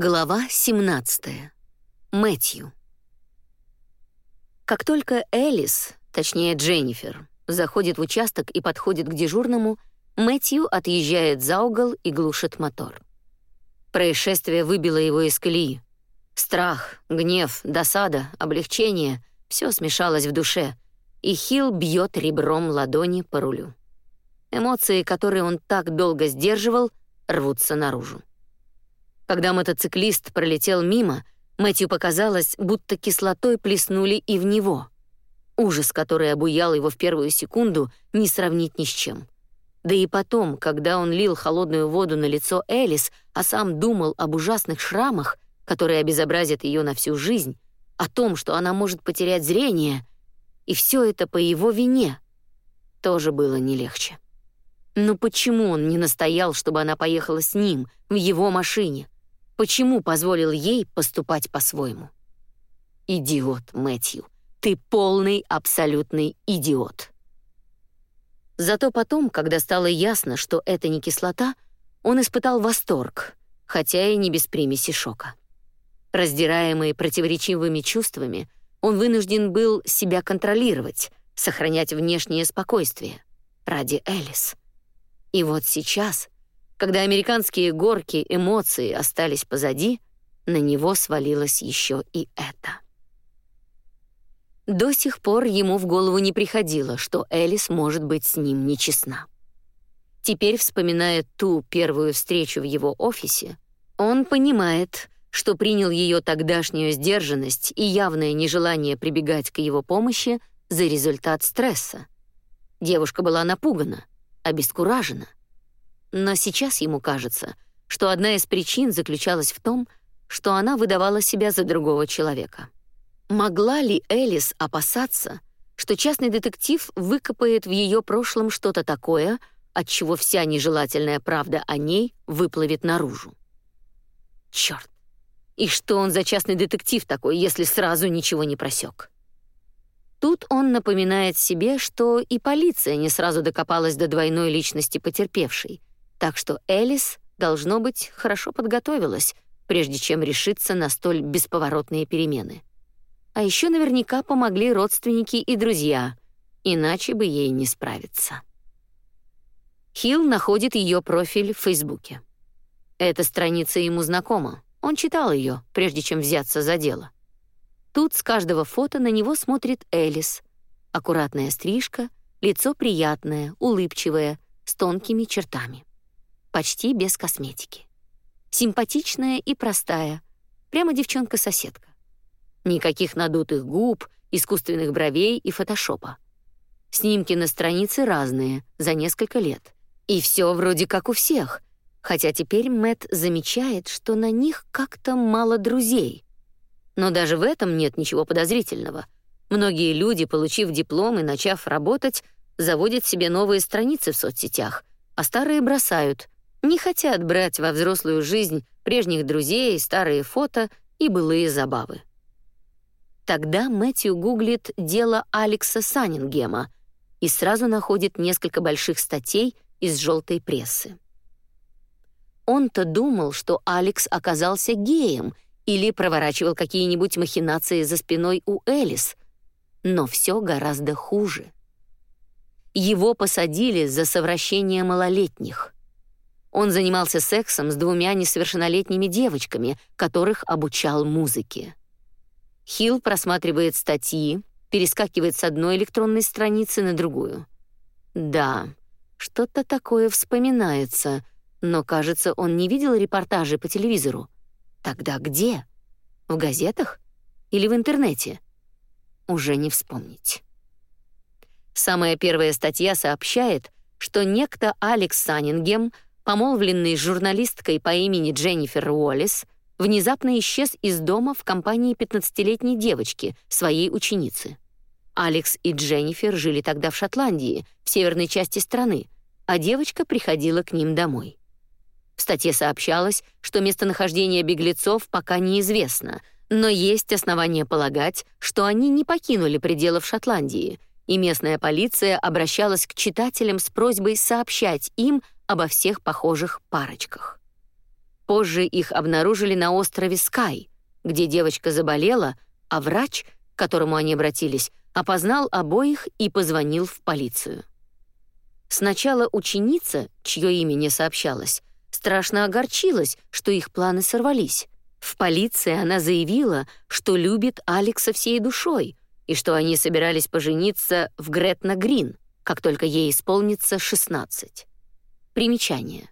Глава 17. Мэтью. Как только Элис, точнее Дженнифер, заходит в участок и подходит к дежурному, Мэтью отъезжает за угол и глушит мотор. Происшествие выбило его из колеи. Страх, гнев, досада, облегчение — все смешалось в душе, и Хилл бьет ребром ладони по рулю. Эмоции, которые он так долго сдерживал, рвутся наружу. Когда мотоциклист пролетел мимо, Мэтью показалось, будто кислотой плеснули и в него. Ужас, который обуял его в первую секунду, не сравнить ни с чем. Да и потом, когда он лил холодную воду на лицо Элис, а сам думал об ужасных шрамах, которые обезобразят ее на всю жизнь, о том, что она может потерять зрение, и все это по его вине, тоже было не легче. Но почему он не настоял, чтобы она поехала с ним, в его машине? Почему позволил ей поступать по-своему? Идиот, Мэтью. Ты полный, абсолютный идиот. Зато потом, когда стало ясно, что это не кислота, он испытал восторг, хотя и не без примеси шока. Раздираемый противоречивыми чувствами, он вынужден был себя контролировать, сохранять внешнее спокойствие ради Элис. И вот сейчас когда американские горки эмоций остались позади, на него свалилось еще и это. До сих пор ему в голову не приходило, что Элис может быть с ним нечестна. Теперь, вспоминая ту первую встречу в его офисе, он понимает, что принял ее тогдашнюю сдержанность и явное нежелание прибегать к его помощи за результат стресса. Девушка была напугана, обескуражена. Но сейчас ему кажется, что одна из причин заключалась в том, что она выдавала себя за другого человека. Могла ли Элис опасаться, что частный детектив выкопает в ее прошлом что-то такое, от чего вся нежелательная правда о ней выплывет наружу? Черт! И что он за частный детектив такой, если сразу ничего не просек? Тут он напоминает себе, что и полиция не сразу докопалась до двойной личности потерпевшей, так что Элис, должно быть, хорошо подготовилась, прежде чем решиться на столь бесповоротные перемены. А еще наверняка помогли родственники и друзья, иначе бы ей не справиться. Хилл находит ее профиль в Фейсбуке. Эта страница ему знакома. Он читал ее, прежде чем взяться за дело. Тут с каждого фото на него смотрит Элис. Аккуратная стрижка, лицо приятное, улыбчивое, с тонкими чертами почти без косметики. Симпатичная и простая, прямо девчонка-соседка. Никаких надутых губ, искусственных бровей и фотошопа. Снимки на странице разные, за несколько лет. И все вроде как у всех, хотя теперь Мэт замечает, что на них как-то мало друзей. Но даже в этом нет ничего подозрительного. Многие люди, получив диплом и начав работать, заводят себе новые страницы в соцсетях, а старые бросают, не хотят брать во взрослую жизнь прежних друзей, старые фото и былые забавы. Тогда Мэтью гуглит дело Алекса Саннингема и сразу находит несколько больших статей из желтой прессы. Он-то думал, что Алекс оказался геем или проворачивал какие-нибудь махинации за спиной у Элис, но все гораздо хуже. Его посадили за совращение малолетних — он занимался сексом с двумя несовершеннолетними девочками, которых обучал музыке. Хилл просматривает статьи, перескакивает с одной электронной страницы на другую. Да, что-то такое вспоминается, но, кажется, он не видел репортажи по телевизору. Тогда где? В газетах или в интернете? Уже не вспомнить. Самая первая статья сообщает, что некто Алекс Саннингем — помолвленный с журналисткой по имени Дженнифер Уоллес, внезапно исчез из дома в компании 15-летней девочки, своей ученицы. Алекс и Дженнифер жили тогда в Шотландии, в северной части страны, а девочка приходила к ним домой. В статье сообщалось, что местонахождение беглецов пока неизвестно, но есть основания полагать, что они не покинули пределов Шотландии, и местная полиция обращалась к читателям с просьбой сообщать им обо всех похожих парочках. Позже их обнаружили на острове Скай, где девочка заболела, а врач, к которому они обратились, опознал обоих и позвонил в полицию. Сначала ученица, чье имя не сообщалось, страшно огорчилась, что их планы сорвались. В полиции она заявила, что любит Алекса всей душой и что они собирались пожениться в Гретна Грин, как только ей исполнится 16. Примечание.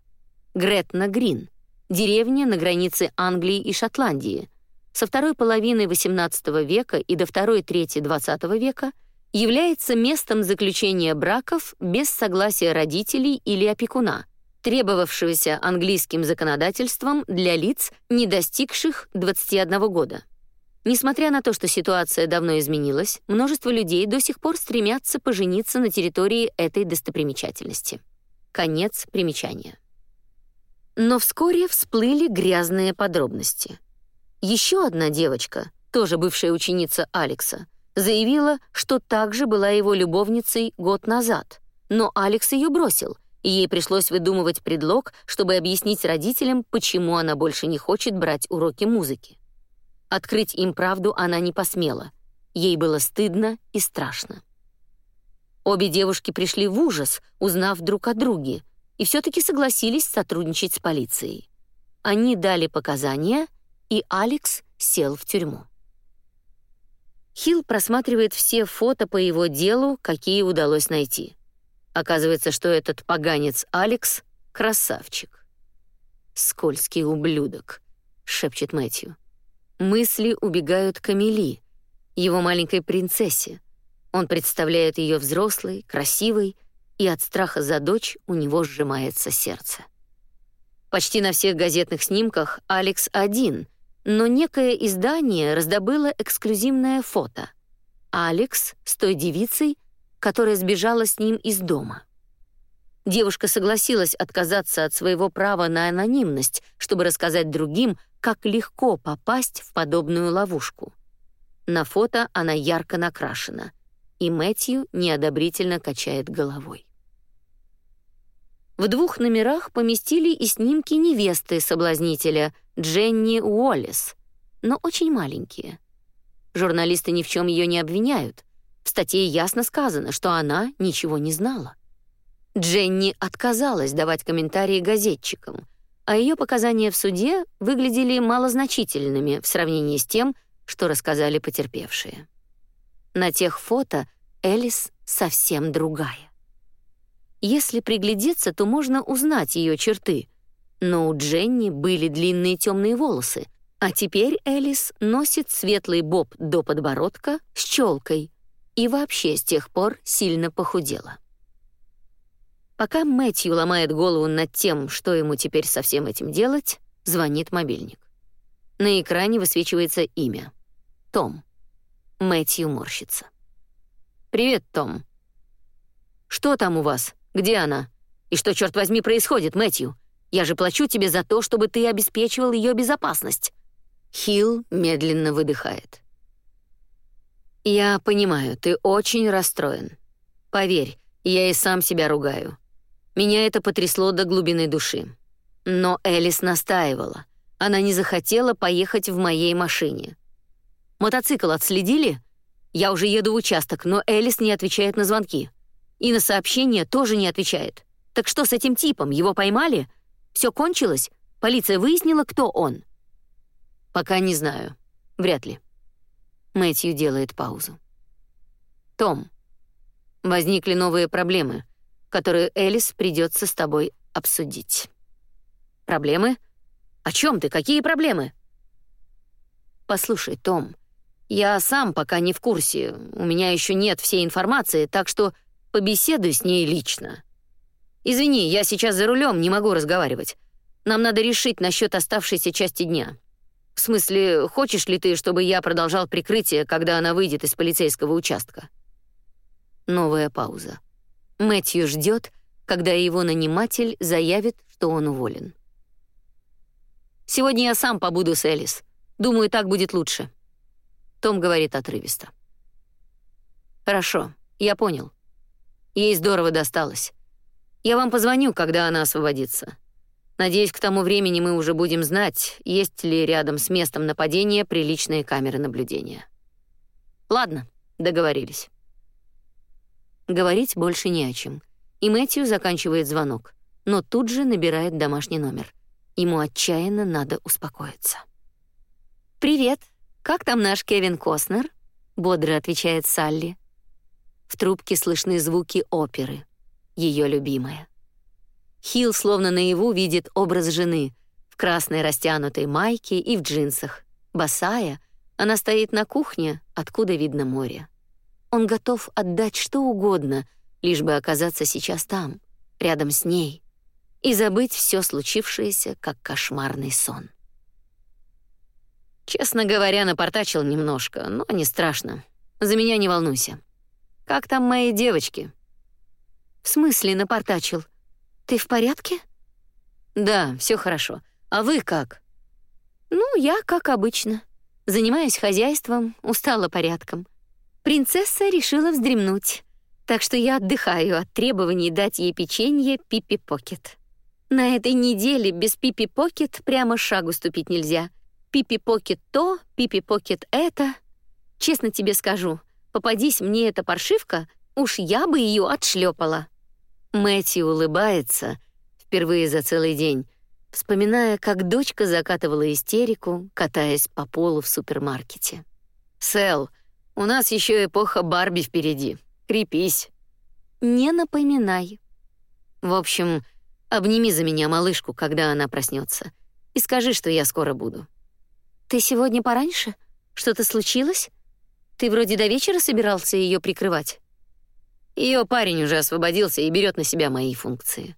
Гретна Грин — деревня на границе Англии и Шотландии. Со второй половины XVIII века и до второй трети XX века является местом заключения браков без согласия родителей или опекуна — требовавшегося английским законодательством для лиц, не достигших 21 года. Несмотря на то, что ситуация давно изменилась, множество людей до сих пор стремятся пожениться на территории этой достопримечательности. Конец примечания. Но вскоре всплыли грязные подробности. Еще одна девочка, тоже бывшая ученица Алекса, заявила, что также была его любовницей год назад, но Алекс ее бросил — и ей пришлось выдумывать предлог, чтобы объяснить родителям, почему она больше не хочет брать уроки музыки. Открыть им правду она не посмела. Ей было стыдно и страшно. Обе девушки пришли в ужас, узнав друг о друге, и все-таки согласились сотрудничать с полицией. Они дали показания, и Алекс сел в тюрьму. Хилл просматривает все фото по его делу, какие удалось найти. Оказывается, что этот поганец Алекс — красавчик. «Скользкий ублюдок», — шепчет Мэтью. Мысли убегают к Амели, его маленькой принцессе. Он представляет ее взрослой, красивой, и от страха за дочь у него сжимается сердце. Почти на всех газетных снимках Алекс один, но некое издание раздобыло эксклюзивное фото. Алекс с той девицей, которая сбежала с ним из дома. Девушка согласилась отказаться от своего права на анонимность, чтобы рассказать другим, как легко попасть в подобную ловушку. На фото она ярко накрашена, и Мэтью неодобрительно качает головой. В двух номерах поместили и снимки невесты соблазнителя Дженни Уоллес, но очень маленькие. Журналисты ни в чем ее не обвиняют, в статье ясно сказано, что она ничего не знала. Дженни отказалась давать комментарии газетчикам, а ее показания в суде выглядели малозначительными в сравнении с тем, что рассказали потерпевшие. На тех фото Элис совсем другая. Если приглядеться, то можно узнать ее черты, но у Дженни были длинные темные волосы, а теперь Элис носит светлый боб до подбородка с челкой — и вообще с тех пор сильно похудела. Пока Мэтью ломает голову над тем, что ему теперь со всем этим делать, звонит мобильник. На экране высвечивается имя. Том. Мэтью морщится. «Привет, Том. Что там у вас? Где она? И что, черт возьми, происходит, Мэтью? Я же плачу тебе за то, чтобы ты обеспечивал ее безопасность». Хилл медленно выдыхает. «Я понимаю, ты очень расстроен. Поверь, я и сам себя ругаю. Меня это потрясло до глубины души. Но Элис настаивала. Она не захотела поехать в моей машине. Мотоцикл отследили? Я уже еду в участок, но Элис не отвечает на звонки. И на сообщения тоже не отвечает. Так что с этим типом? Его поймали? Все кончилось? Полиция выяснила, кто он? Пока не знаю. Вряд ли. Мэтью делает паузу. Том, возникли новые проблемы, которые Элис придется с тобой обсудить. Проблемы? О чем ты? Какие проблемы? Послушай, Том, я сам пока не в курсе, у меня еще нет всей информации, так что побеседуй с ней лично. Извини, я сейчас за рулем, не могу разговаривать. Нам надо решить насчет оставшейся части дня. В смысле, хочешь ли ты, чтобы я продолжал прикрытие, когда она выйдет из полицейского участка? Новая пауза. Мэтью ждет, когда его наниматель заявит, что он уволен. Сегодня я сам побуду с Элис. Думаю, так будет лучше. Том говорит отрывисто. Хорошо, я понял. Ей здорово досталось. Я вам позвоню, когда она освободится. Надеюсь, к тому времени мы уже будем знать, есть ли рядом с местом нападения приличные камеры наблюдения. Ладно, договорились. Говорить больше не о чем. И Мэтью заканчивает звонок, но тут же набирает домашний номер. Ему отчаянно надо успокоиться. «Привет, как там наш Кевин Костнер?» — бодро отвечает Салли. В трубке слышны звуки оперы, ее любимая. Хилл словно наяву видит образ жены в красной растянутой майке и в джинсах. Босая, она стоит на кухне, откуда видно море. Он готов отдать что угодно, лишь бы оказаться сейчас там, рядом с ней, и забыть все случившееся, как кошмарный сон. Честно говоря, напортачил немножко, но не страшно. За меня не волнуйся. Как там мои девочки? В смысле напортачил? Ты в порядке? Да, все хорошо. А вы как? Ну, я как обычно. Занимаюсь хозяйством, устала порядком. Принцесса решила вздремнуть, так что я отдыхаю от требований дать ей печенье Пиппи Покет. На этой неделе без Пиппи Покет прямо шагу ступить нельзя. Пиппи Покет то, Пиппи Покет это. Честно тебе скажу, попадись мне эта паршивка, уж я бы ее отшлепала. Мэтью улыбается впервые за целый день, вспоминая, как дочка закатывала истерику, катаясь по полу в супермаркете. «Сэл, у нас еще эпоха Барби впереди. Крепись». «Не напоминай». «В общем, обними за меня малышку, когда она проснется, и скажи, что я скоро буду». «Ты сегодня пораньше? Что-то случилось? Ты вроде до вечера собирался ее прикрывать?» Ее парень уже освободился и берет на себя мои функции.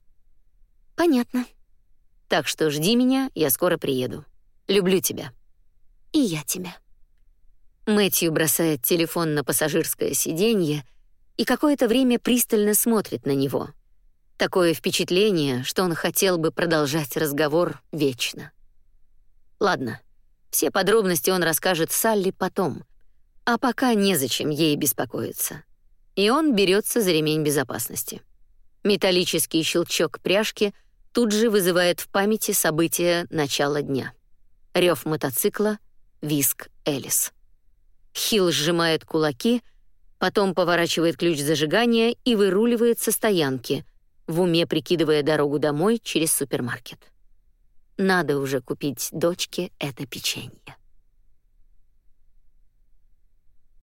Понятно. Так что жди меня, я скоро приеду. Люблю тебя. И я тебя. Мэтью бросает телефон на пассажирское сиденье и какое-то время пристально смотрит на него. Такое впечатление, что он хотел бы продолжать разговор вечно. Ладно, все подробности он расскажет Салли потом, а пока незачем ей беспокоиться и он берется за ремень безопасности. Металлический щелчок пряжки тут же вызывает в памяти события начала дня. Рев мотоцикла, виск Элис. Хилл сжимает кулаки, потом поворачивает ключ зажигания и выруливает со стоянки, в уме прикидывая дорогу домой через супермаркет. Надо уже купить дочке это печенье.